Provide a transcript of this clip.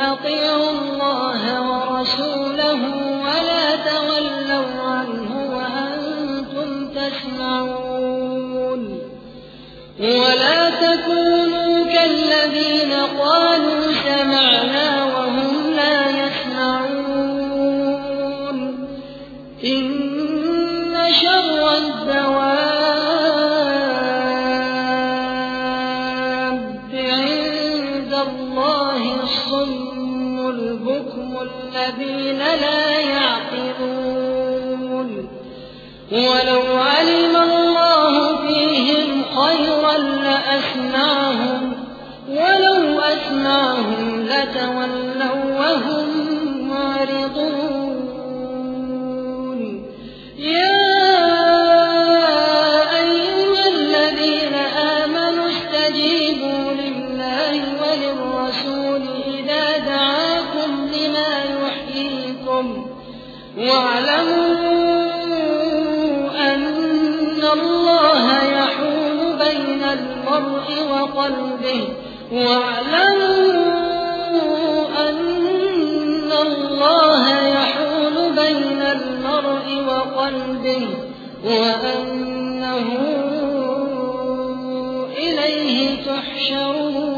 أطيعوا الله ورسوله ولا تولوا عنه وأنتم تسمعون. ولا تكونوا كالذين قالوا سمعنا الصم البكم الذين لا يعقلون ولو علم الله فيهم خيرا لأسمعهم ولو أسمعهم لتولوا واعلموا أن الله يحول بين المرء وقلبه. واعلموا أن الله يحول بين المرء وقلبه. وأنه إليه تحشرون